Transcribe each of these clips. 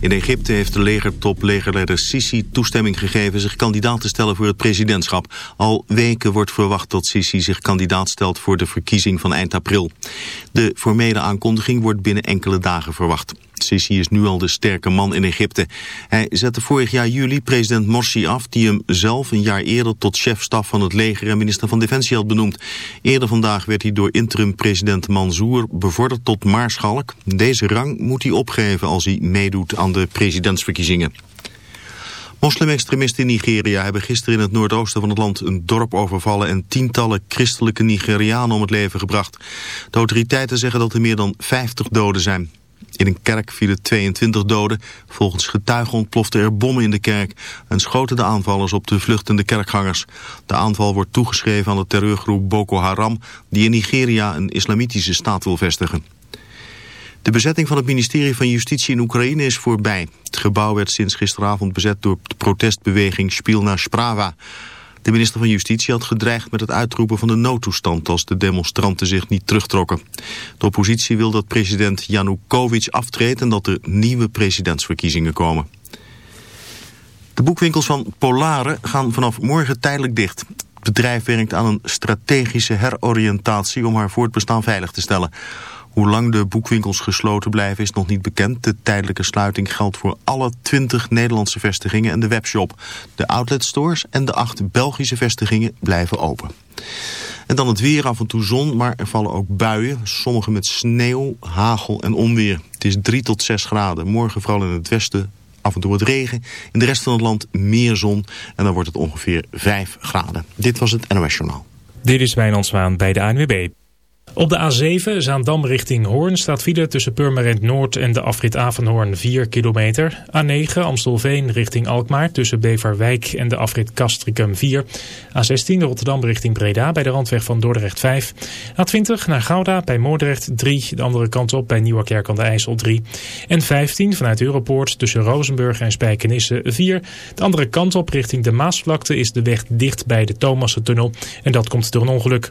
In Egypte heeft de legertop legerleider Sisi toestemming gegeven zich kandidaat te stellen voor het presidentschap. Al weken wordt verwacht dat Sisi zich kandidaat stelt voor de verkiezing van eind april. De formele aankondiging wordt binnen enkele dagen verwacht. Sisi is nu al de sterke man in Egypte. Hij zette vorig jaar juli president Morsi af... die hem zelf een jaar eerder tot chefstaf van het leger... en minister van Defensie had benoemd. Eerder vandaag werd hij door interim-president Mansour bevorderd tot maarschalk. Deze rang moet hij opgeven als hij meedoet aan de presidentsverkiezingen. Moslim-extremisten in Nigeria hebben gisteren in het noordoosten van het land een dorp overvallen en tientallen christelijke Nigerianen om het leven gebracht. De autoriteiten zeggen dat er meer dan 50 doden zijn. In een kerk vielen 22 doden. Volgens getuigen ontploften er bommen in de kerk en schoten de aanvallers op de vluchtende kerkgangers. De aanval wordt toegeschreven aan de terreurgroep Boko Haram die in Nigeria een islamitische staat wil vestigen. De bezetting van het ministerie van Justitie in Oekraïne is voorbij. Het gebouw werd sinds gisteravond bezet door de protestbeweging Spilna Sprava. De minister van Justitie had gedreigd met het uitroepen van de noodtoestand als de demonstranten zich niet terugtrokken. De oppositie wil dat president Janukovic aftreedt en dat er nieuwe presidentsverkiezingen komen. De boekwinkels van Polare gaan vanaf morgen tijdelijk dicht. Het bedrijf werkt aan een strategische heroriëntatie om haar voortbestaan veilig te stellen. Hoe lang de boekwinkels gesloten blijven is nog niet bekend. De tijdelijke sluiting geldt voor alle 20 Nederlandse vestigingen en de webshop. De outletstores en de acht Belgische vestigingen blijven open. En dan het weer, af en toe zon, maar er vallen ook buien. Sommige met sneeuw, hagel en onweer. Het is 3 tot 6 graden. Morgen vooral in het westen af en toe wat regen. In de rest van het land meer zon en dan wordt het ongeveer 5 graden. Dit was het NOS Journaal. Dit is Wijnand Zwaan bij de ANWB. Op de A7 Zaandam richting Hoorn staat file tussen Purmerend Noord en de afrit Avenhoorn 4 kilometer. A9 Amstelveen richting Alkmaar tussen Beverwijk en de afrit Castricum 4. A16 Rotterdam richting Breda bij de randweg van Dordrecht 5. A20 naar Gouda bij Moordrecht 3. De andere kant op bij Nieuwerkerk aan de IJssel 3. En 15 vanuit Europoort tussen Rozenburg en Spijkenisse 4. De andere kant op richting de Maasvlakte is de weg dicht bij de Thomassentunnel. En dat komt door een ongeluk.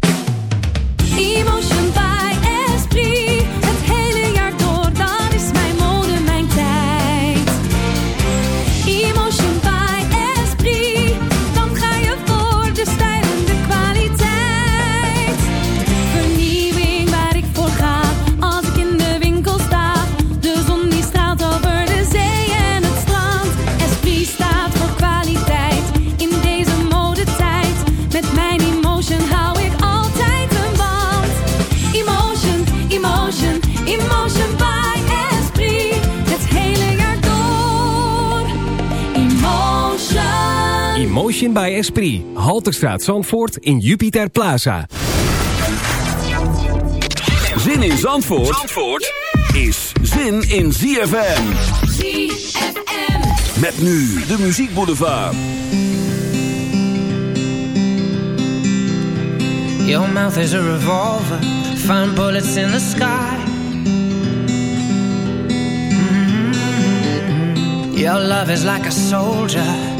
Ocean by Esprit. Halterstraat Zandvoort in Jupiter Plaza. Zin in Zandvoort, Zandvoort is zin in ZFM. ZFM. Met nu de muziekboulevard. Your mouth is a revolver, find bullets in the sky. Mm-hmm. Your love is like a soldier,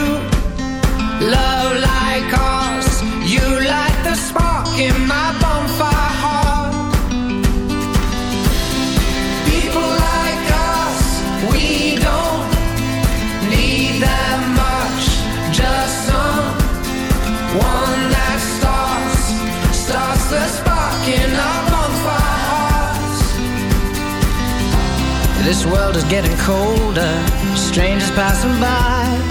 This world is getting colder, strangers passing by.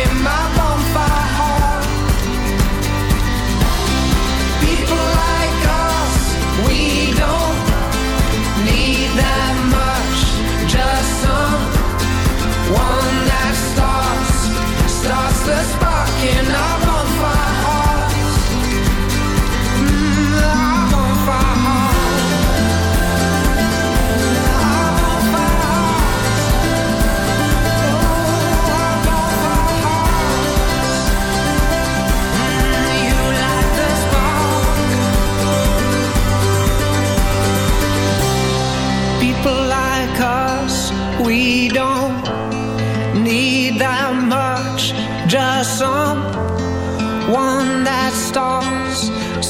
In my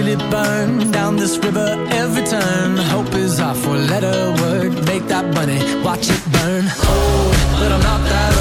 feel it burn down this river every turn. Hope is our four letter word. Make that money, watch it burn. Oh, but I'm not that.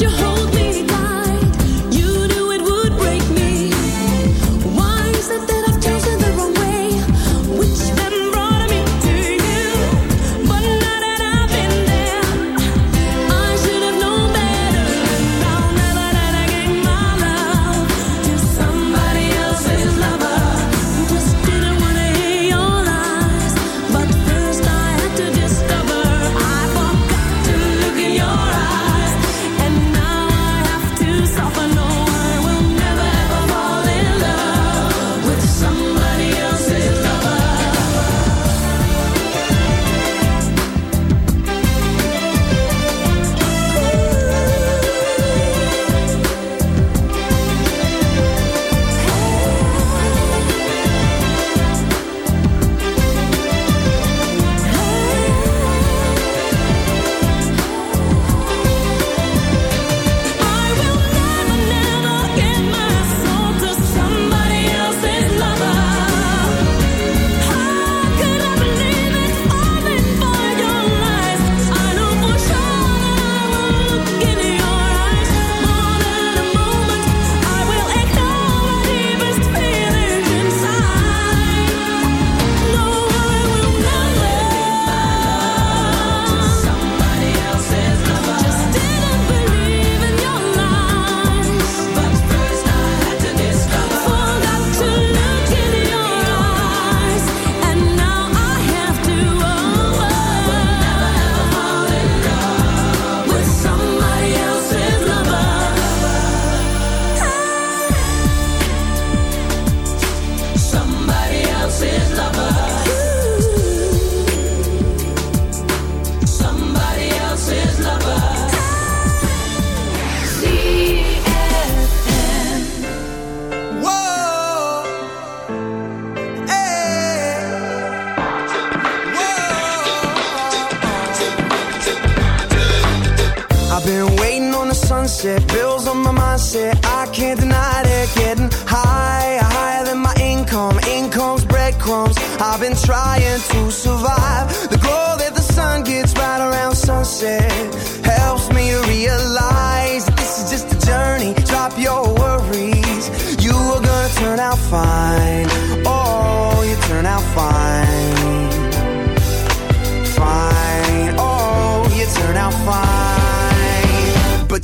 your home.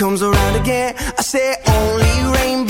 comes around again. I say only rainbows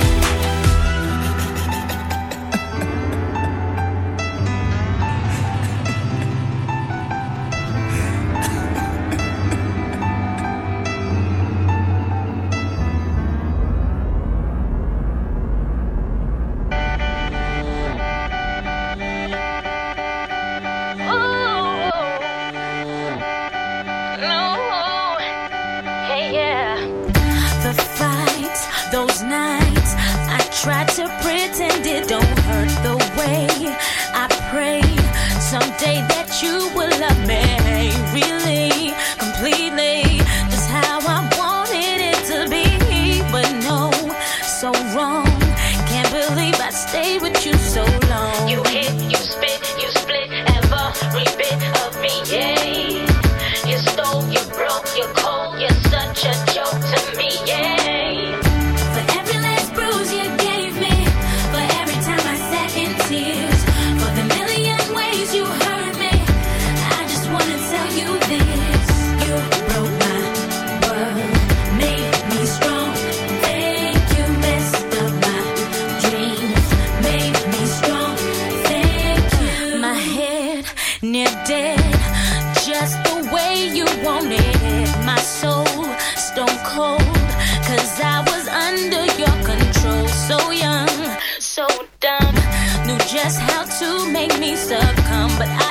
just how to make me succumb, but I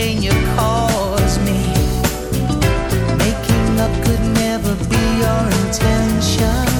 pain you caused me. Making up could never be your intention.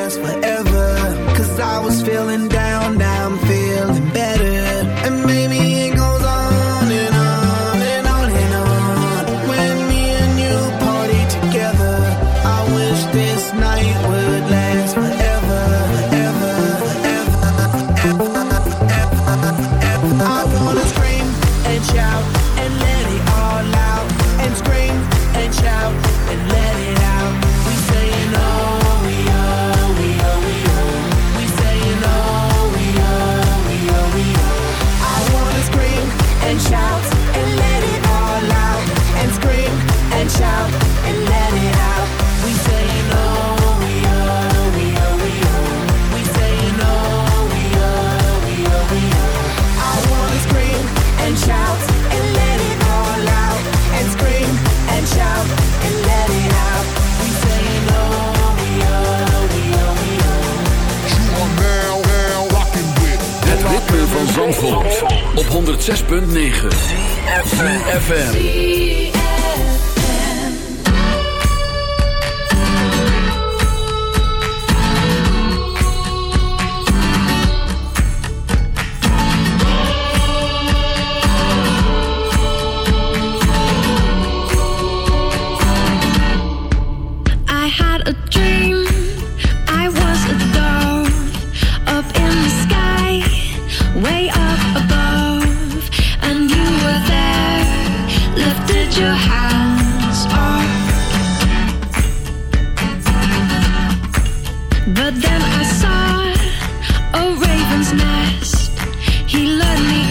106.9 FM. Then I saw a raven's nest. He lured me